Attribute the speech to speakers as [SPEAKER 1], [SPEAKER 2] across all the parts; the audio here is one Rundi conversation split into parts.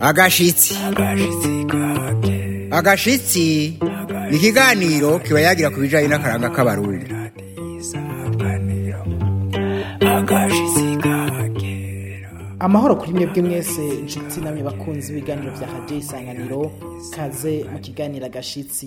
[SPEAKER 1] agashitsi agashitsi
[SPEAKER 2] ni ikiganiro kiba yagira ku bijyanye n'akaranga
[SPEAKER 1] k'abarurira
[SPEAKER 3] amahoro kuri mwebwe mwese inshuti namwe bakunze ibiganiro bya hadiyo isanganiro kaze mu kiganiro agashitsi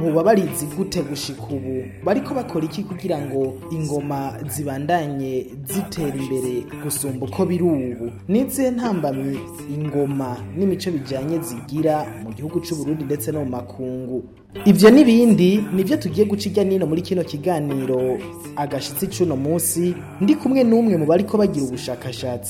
[SPEAKER 3] buba barizi gute gushika ubu bariko bakora iki kugira ngo ingoma zibandanye zitera imbere gusumba uko biri ubu n'izihe ntambamyi ingoma n'imico bijyanye zigira mu gihugu cy'uburundi ndetse no mu makungu ibyo n'ibindi ni nibyo tugiye guca nino muri kino kiganiro agashyitsi cy'uno munsi ndi kumwe n'umwe mu bari ko bagira ubushakashatsi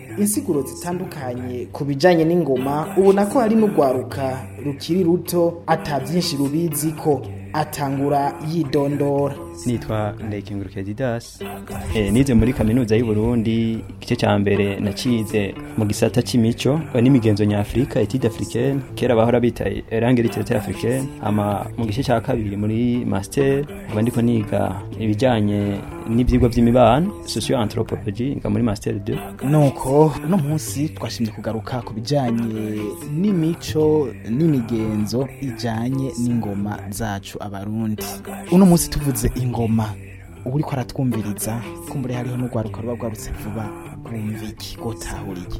[SPEAKER 3] insiguro zitandukanye ku bijyanye n'ingoma ubona ko hari n'urwaruka rukiri ruto ata byinshi rubizi ko atangura yidondora
[SPEAKER 4] nitwa ndekinguruke didasi eh, nize muri kaminuza y’i Burundi igice cya mbere nacize mu gisata cy'imico n'imigenzo nyafurika etide africaine kera bahora bita erange literate africaine ama mu gice cya kabiri muri master ubu ndiko niga ibijyanye n'ibyigwa by'imibano socio anthropology niga muri master 2
[SPEAKER 3] nuko no munsi twashimye kugaruka ku bijyanye n'imico n'imigenzo ijyanye n'ingoma zacu abarundi uno munsi tuvuze ingoma uba uri ko aratwumviriza kumbure hariho n'urwaruka ruba rwarutse vuba rumva iki gutahuriye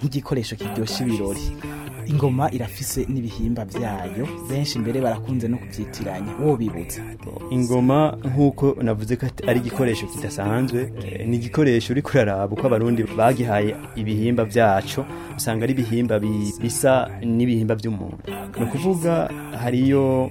[SPEAKER 3] nk'igikoresho kiryoshya ibirori ingoma irafise n'ibihimba byayo benshi mbere barakunze no kubyitiranya uwo bibutsa
[SPEAKER 4] ingoma nk'uko navuze ko ari igikoresho kidasanzwe eh, ni igikoresho uri kuraraba uko abarundi bagihaye ibihimba byacu usanga ari ibihimba bisa n'ibihimba by'umuntu ni ukuvuga hariyo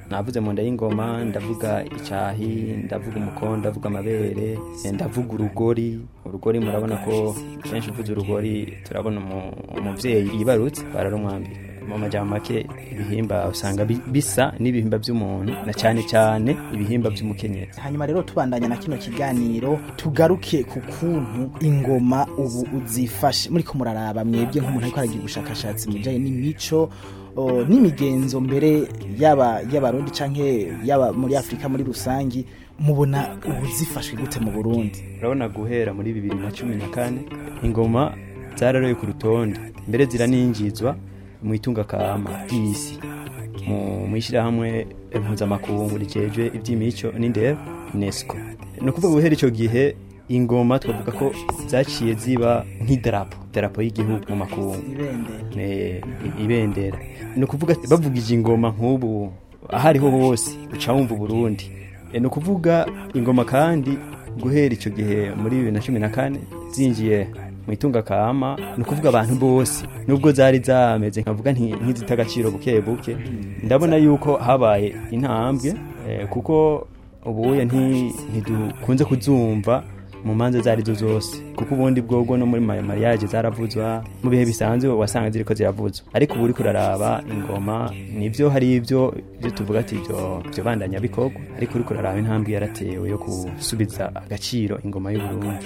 [SPEAKER 4] navuze mu nda y'ingoma ndavuga icyahi ndavuga umukondo ndavuga amabere eh, ndavuga urugori urugori murabona ko kenshi uvuze urugori turabona umubyeyi yibarutse bararumwambira mu make ibihimba usanga bisa n'ibihimba by'umuntu na cyane cyane ibihimba by'umukenyero
[SPEAKER 3] hanyuma rero tubandanya na kino kiganiro tugaruke ku kuntu ingoma ubu uzifashe muri ko muraraba mwebwe nk'umuntu ariko aragira ubushakashatsi mu bijyanye n'imico n'imigenzo mbere yaba y'abarundi canke yaba muri Afrika muri rusange mubona ubuzifashwe gute mu Burundi
[SPEAKER 4] urabona guhera muri bibiri na cumi 2014 ingoma zararoye ku rutonde mbere ziraninjizwa mu itunga ka matisi mu ishyirahamwe eh, mpuzamakungu rikejwe iby'imico n'indeba unesco ni ukuvuga guhera icyo gihe ingoma twavuga ko zaciye ziba nk'idarapo idarapo y'igihugu mu makungu
[SPEAKER 3] ibendera
[SPEAKER 4] eh, ni ukuvuga bavuga bavugije ingoma nk'ubu aho ariho hose uca wumva uburundi eh, ni ukuvuga ingoma kandi guhera icyo gihe muri bibiri na cumi na kane zinjiye mu itunga kama ni ukuvuga abantu bose nubwo zari zameze nkavuga nk'izita agaciro buke buke ndabona yuko habaye intambwe eh, kuko ubuye ntidukunze kuzumva mu manza zari zo zose kuko ubundi bwogo no muri mariage zaravuzwa mu bihe bisanzwe wasanga ziriko ziravuzwa ariko ubu uriko uraraba ingoma nibyo hari ivyo ivyo tuvuga ati vyo bandanya bikorwa ariko uriko kuraraba intambwe yaratewe yo gusubiza agaciro ingoma y'uburundi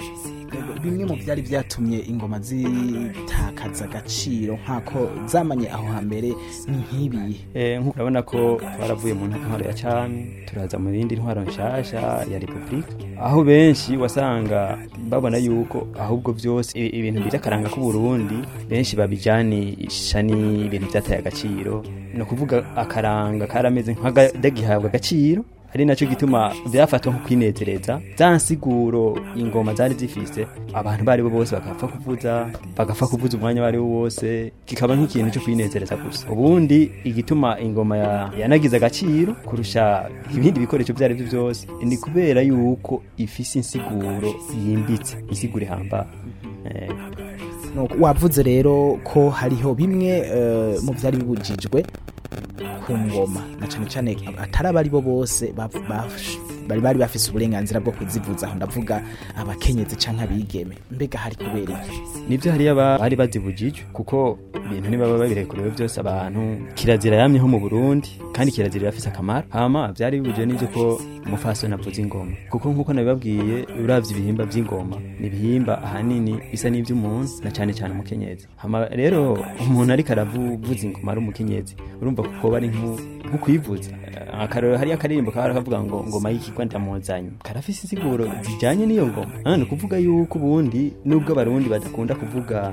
[SPEAKER 3] bimwe mu byari byatumye ingoma zitakaza agaciro nk'ako zamanye aho hambere nk'ibi
[SPEAKER 4] eh, nk'uko urabona ko baravuye mu ntwaro ya cyami turaza mu yindi ntwaro nshyashya ya repubulika aho benshi wasanga babona yuko ahubwo byose ibintu byakaranga akaranga k'uburundi benshi babijanisha n'ibintu byataye agaciro ni ukuvuga akaranga karameze nk'akadagihabwa agaciro ari nacyo gituma byafatwa nko kwinetereza za nsiguro ingoma zari zifise abantu bari bo bose bagapfa kuvuza bagapfa kuvuza umwanya wari wo wose kikaba nk'ikintu cyo kwinezereza gusa ubundi igituma ingoma yanagize agaciro kurusha ibindi bikoresho byo byo byose ni kubera yuko ifise insiguro yimbitse insiguro ihamba eh.
[SPEAKER 3] wavuze rero ko hariho bimwe eh, mu byari bibujijwe ku ngoma na cyane cyane atari abari bo bose bari bari bafise uburenganzira bwo kuzivuza aho ndavuga abakenyezi canke abigeme mbega hari kubera iki
[SPEAKER 4] nivyo hariya bari bazibujijwe kuko ibintu nibaba babirekorewe byose abantu kirazira yamyeho mu Burundi kandi kirazira irafise akamaro hama byari bibujije n'ivyo ko umufasoni avuza ingoma kuko nk'uko nabibabwiye uravye ibihimba by’ingoma ni ibihimba ahanini bisa n'ivy'umuntu na cyane cyane umukenyezi hama rero umuntu ariko aravuza ingoma ari umukenyezi urumva kuko bari nk'u nko kwivuza akarero hariyo akaririmbo kaba kavuga ngo ngoma y'ikikwanta muzanyi karafise insiguro zijyanye n'iyo ngoma ah, ni ukuvuga yuko ubundi nubwo abarundi badakunda kuvuga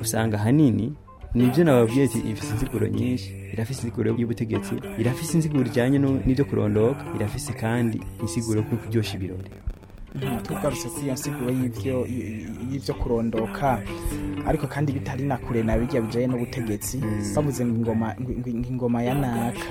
[SPEAKER 4] usanga ahanini nibyo nababwiye ati ifite inziguro nyinshi irafise inziguro y'ubutegetsi irafise inziguro ijyanye n'ibyo kurondoka irafise kandi insiguro yo kuryoshya ibirori
[SPEAKER 3] tugarutse kuri iyo nsiguro y'ibyo kurondoka ariko kandi bitari na kure na bijya bijyanye n'ubutegetsi bavuze hmm. ngo ingoma ya naka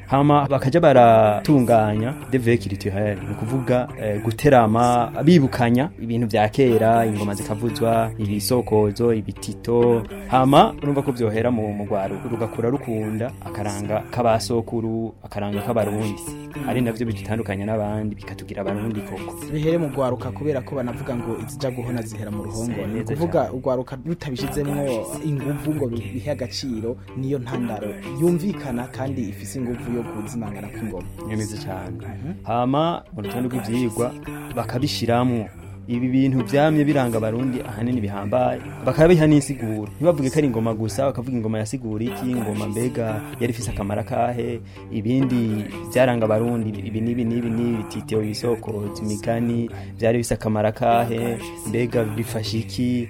[SPEAKER 4] hama bakajya baratunganya deve kirituheri ni ukuvuga eh, guterama bibukanya ibintu bya kera ingoma zikavuzwa ibisokozo ibitito hama urumva ko byohera mu mugwaro rugakura rukunda akaranga k'abasokuru akaranga k'abarundi ari navyo bidutandukanya n'abandi bikatugira abarundi koko
[SPEAKER 3] bihere mu gwaruka kubera ko banavuga ngo izija guhona zihera mu ruhongore ni ukuvuga ugwaruka rutabishizemwo inguvu ngo bihe agaciro niyo ntandaro yumvikana kandi ifise ingufu yo kuzimangana kw'ingoma
[SPEAKER 4] neza cyane mhm. hama mu rutonde rw'ibyigwa bakabishyiramo ibi bintu byamye biranga abarundi ahanini bihambaye bakaba biha n'insiguro ntibavuge ko ari ingoma gusa bakavuga ingoma ya sigura iki ingoma mbega yari ifise akamaro kahe, ibindi byaranga abarundi ibi n'ibi n'ibi n'ibi bititewe ibisoko imigani byari bifise akamaro kahe, mbega bifasha iki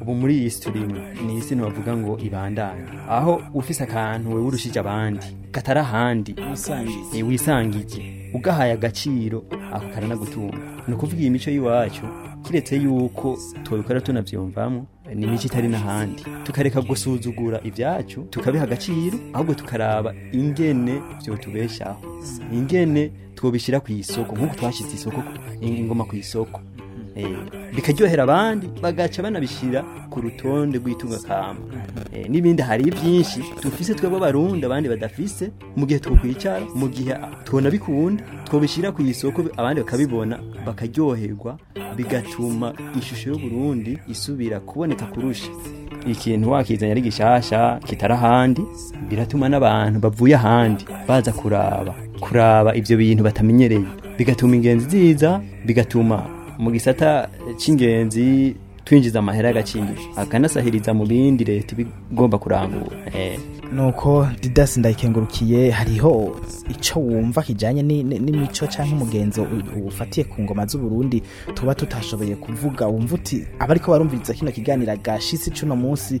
[SPEAKER 4] ubu muri iyi siturimo ni isi ntibavuga ngo ibandanye aho ufise akantu wewe urushije abandi katari ahandi
[SPEAKER 3] wisangiye
[SPEAKER 4] ugahaye agaciro ako karanagutunga ni ukuvuga iyi mico y'iwacu kiretse yuko tubikora tunabyumvamo ni imico itari n'ahandi tukareka gusuzugura ibyacu tukabiha agaciro ahubwo tukaraba ingene byotubeshaho ingene twobishyira ku isoko nk'uko twashyize isoko ingoma ku isoko Eh, bikaryohera abandi bagaca banabishyira ku rutonde rw'itungakamba eh, n'ibindi hari byinshi dufise twebwe abarundi abandi badafise mu gihe twokwicara mu gihe tubona bikunda twobishyira ku isoko abandi bakabibona bakaryoherwa bigatuma ishusho y'uburundi isubira kuboneka kurusha ikintu wakizanye ari gishasha kitari ahandi biratuma n'abantu bavuye ahandi baza kuraba kuraba ibyo bintu batamenyereye bigatuma ingenzi nziza bigatuma mu gisata cy'ingenzi twinjiza amahera y'agakingirizo akanasahiriza mu bindi leta igomba kurangura eh.
[SPEAKER 3] nuko didasi ndayikengurukiye hariho icyo wumva kijyanye n'imico cyangwa umugenzo ufatiye ku ngoma z'uburundi tuba tutashoboye kuvuga wumva uti abariko barumviriza kino kiganiro gashisi cy'uno munsi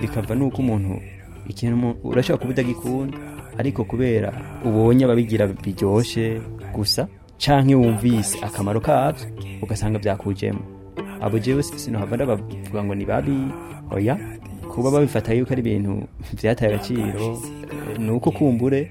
[SPEAKER 4] bikava n'uko umuntu ikintu urashobora kuba utagikunda ariko kubera ubonye ababigira biryoshye gusa canke wumvise akamaro kavyo ugasanga byakujemo abo jewe havuga ndabavuga ngo ni babi oya kuba babifata yuko ari ibintu byataye agaciro ni
[SPEAKER 3] uko kumbure